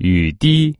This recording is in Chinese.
雨滴